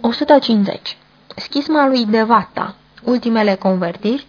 150. Schisma lui Devata Ultimele convertiri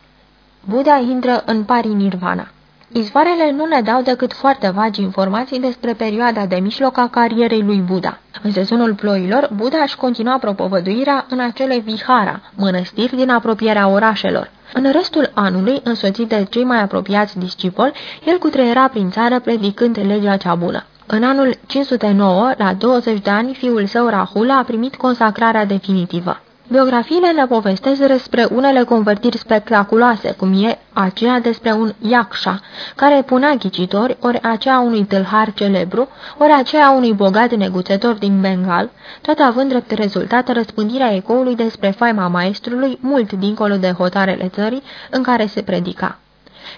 Buddha intră în parinirvana Izvoarele nu ne dau decât foarte vagi informații despre perioada de mijloc a carierei lui Buddha. În sezonul ploilor, Buddha își continua propovăduirea în acele vihara, mănăstiri din apropierea orașelor. În restul anului, însoțit de cei mai apropiați discipoli, el cutreiera prin țară predicând legea cea bună. În anul 509, la 20 de ani, fiul său Rahula a primit consacrarea definitivă. Biografiile ne povestesc despre unele convertiri spectaculoase, cum e aceea despre un Yaksha, care punea ghicitori, ori aceea unui tâlhar celebru, ori aceea unui bogat neguțător din Bengal, tot având drept rezultat răspândirea ecoului despre faima maestrului mult dincolo de hotarele țării în care se predica.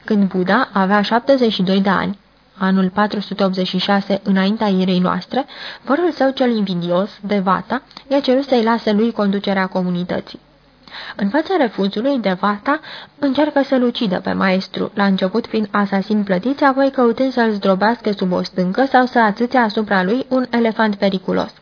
Când Buddha avea 72 de ani, anul 486 înaintea ierei noastre, vărul său cel invidios, Devata, i-a cerut să-i lase lui conducerea comunității. În fața refuzului, Devata încearcă să-l ucidă pe maestru, la început prin asasin plătiți, apoi căutând să-l zdrobească sub o stâncă sau să atâțe asupra lui un elefant periculos.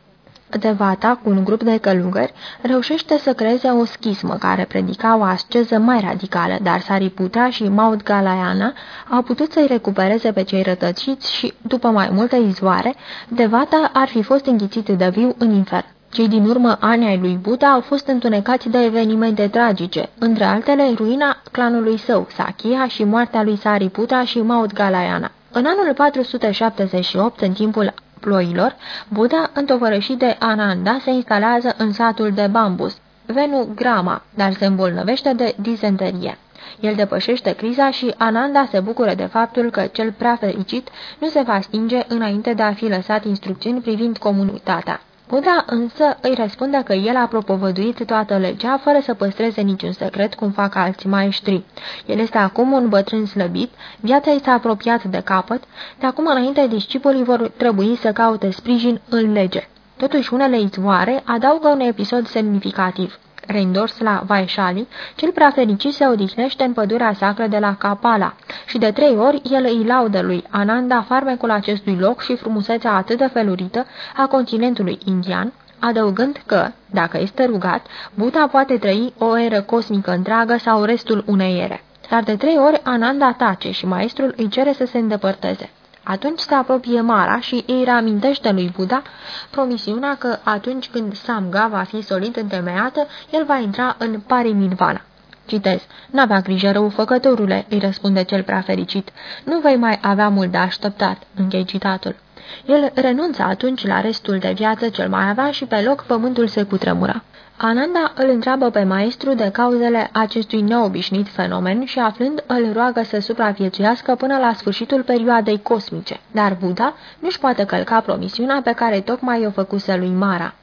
Devata, cu un grup de călugări, reușește să creeze o schismă care predica o asceză mai radicală, dar Sariputra și Maud Galayana au putut să-i recupereze pe cei rătăciți și, după mai multe izvoare, Devata ar fi fost înghițit de viu în infern. Cei din urmă ani ai lui Buddha au fost întunecați de evenimente tragice, între altele ruina clanului său, Sakya și moartea lui Sariputra și Maud Galayana. În anul 478, în timpul ploilor, Buddha, întovărășit de Ananda, se instalează în satul de bambus, Venu Grama, dar se îmbolnăvește de dizenterie. El depășește criza și Ananda se bucură de faptul că cel prea fericit nu se va stinge înainte de a fi lăsat instrucțiuni privind comunitatea. Buddha însă îi răspunde că el a propovăduit toată legea fără să păstreze niciun secret cum fac alți maestri. El este acum un bătrân slăbit, viața i s-a apropiat de capăt, de acum înainte discipolii vor trebui să caute sprijin în lege. Totuși unele izvoare adaugă un episod semnificativ reîntors la Vaishali, cel prea fericit se odihnește în pădurea sacră de la Kapala și de trei ori el îi laudă lui Ananda farmecul acestui loc și frumusețea atât de felurită a continentului indian, adăugând că, dacă este rugat, Buddha poate trăi o eră cosmică întreagă sau restul unei ere. Dar de trei ori Ananda tace și maestrul îi cere să se îndepărteze. Atunci se apropie Mara și îi reamintește lui Buddha promisiunea că atunci când Samga va fi solid întemeiată, el va intra în Parimirvana. Citez. N-avea grijă răufăcătorule, îi răspunde cel prea fericit. Nu vei mai avea mult de așteptat. Închei citatul. El renunță atunci la restul de viață cel mai avea și pe loc pământul se cutremură. Ananda îl întreabă pe maestru de cauzele acestui neobișnuit fenomen și aflând îl roagă să supraviețuiască până la sfârșitul perioadei cosmice. Dar Buddha nu-și poate călca promisiunea pe care tocmai o făcuse lui Mara.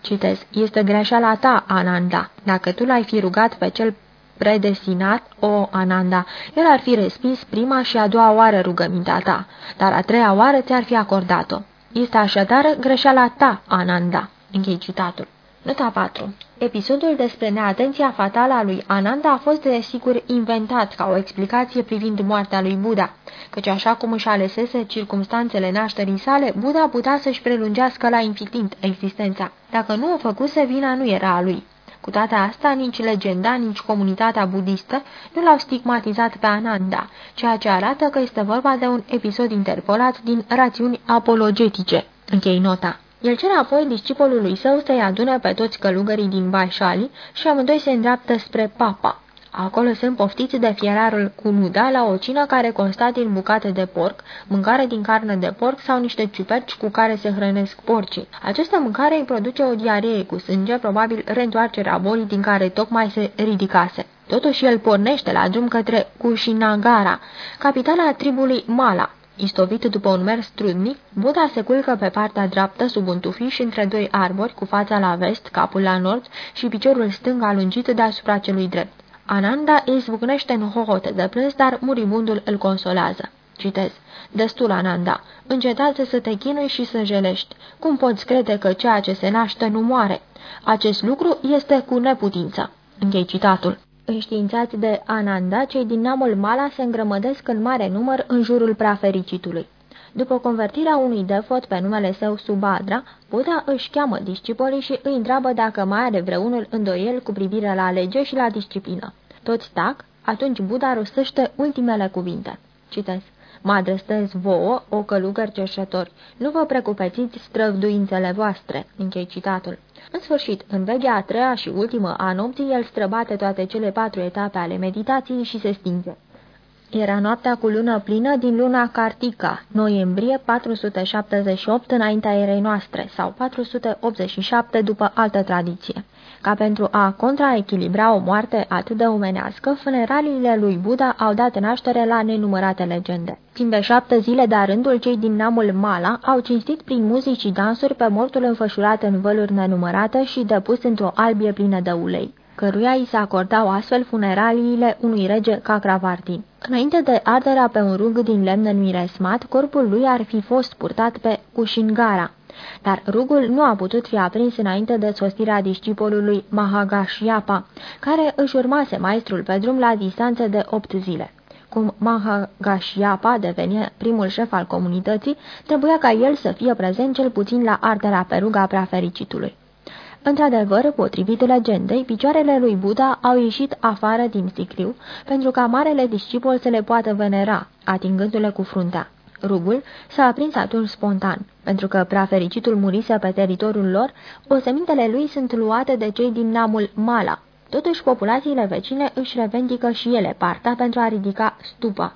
Citez, este greșeala ta, Ananda. Dacă tu l-ai fi rugat pe cel predestinat, o, Ananda, el ar fi respins prima și a doua oară rugămintea ta, dar a treia oară ți-ar fi acordat-o. Este așadar greșeala ta, Ananda. Închei citatul. Nota 4. Episodul despre neatenția fatală a lui Ananda a fost desigur inventat ca o explicație privind moartea lui Buddha, căci așa cum își alesese circumstanțele nașterii sale, Buddha putea să-și prelungească la infinit existența. Dacă nu o făcuse, vina nu era a lui. Cu toate astea, nici legenda, nici comunitatea budistă nu l-au stigmatizat pe Ananda, ceea ce arată că este vorba de un episod interpolat din rațiuni apologetice. Închei nota. El cere apoi discipolului său să-i adune pe toți călugării din Vaishali și amândoi se îndreaptă spre Papa. Acolo sunt poftiți de fierarul cu nuda la o cină care consta din bucate de porc, mâncare din carne de porc sau niște ciuperci cu care se hrănesc porcii. Această mâncare îi produce o diaree cu sânge, probabil reîntoarcerea bolii din care tocmai se ridicase. Totuși el pornește la drum către Kushinagara, capitala tribului Mala. Istovit după un mers trudnic, Buddha se culcă pe partea dreaptă sub un tufiș între doi arbori cu fața la vest, capul la nord și piciorul stâng alungit deasupra celui drept. Ananda izbucnește în hohote de plâns, dar muribundul îl consolează. Citez. Destul, Ananda. Încetați să te chinui și să jelești. Cum poți crede că ceea ce se naște nu moare? Acest lucru este cu neputință. Închei citatul. Înștiințați de Ananda, cei din namul Mala se îngrămădesc în mare număr în jurul prea fericitului. După convertirea unui defot pe numele său Subhadra, Buddha își cheamă discipolii și îi întreabă dacă mai are vreunul îndoiel cu privire la lege și la disciplină. Toți tac, atunci Buddha rostește ultimele cuvinte. Citesc. Mă adresez vouă, o călugări cerșători. Nu vă precupețiți străvduințele voastre. Închei citatul. În sfârșit, în vechea a treia și ultimă a nopții, el străbate toate cele patru etape ale meditației și se stinge. Era noaptea cu lună plină din luna Cartica, noiembrie 478 înaintea erei noastre sau 487 după altă tradiție. Ca pentru a contraechilibra o moarte atât de omenească, funeraliile lui Buddha au dat naștere la nenumărate legende. Timp de șapte zile de rândul, cei din namul Mala au cinstit prin muzici și dansuri pe mortul înfășurat în văluri nenumărate și depus într-o albie plină de ulei căruia îi se acordau astfel funeraliile unui rege Cakravartin. Înainte de arderea pe un rug din lemn înmiresmat, corpul lui ar fi fost purtat pe Kushingara, dar rugul nu a putut fi aprins înainte de sosirea discipolului Mahagashyapa, care își urmase maestrul pe drum la distanță de opt zile. Cum Mahagashyapa devenia primul șef al comunității, trebuia ca el să fie prezent cel puțin la arderea pe ruga prea fericitului. Într-adevăr, potrivit legendei, picioarele lui Buddha au ieșit afară din sicriu pentru ca marele discipol să le poată venera, atingându-le cu fruntea. Rugul s-a aprins atunci spontan, pentru că prea fericitul murise pe teritoriul lor, osemintele lui sunt luate de cei din namul Mala. Totuși, populațiile vecine își revendică și ele partea pentru a ridica stupa.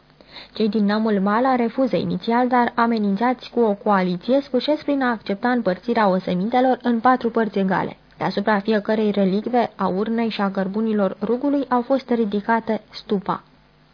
Cei din namul Mala refuză inițial, dar amenințați cu o coaliție sfârșesc prin a accepta împărțirea osemintelor în patru părți egale. Deasupra fiecărei relicve a urnei și a cărbunilor rugului au fost ridicate stupa.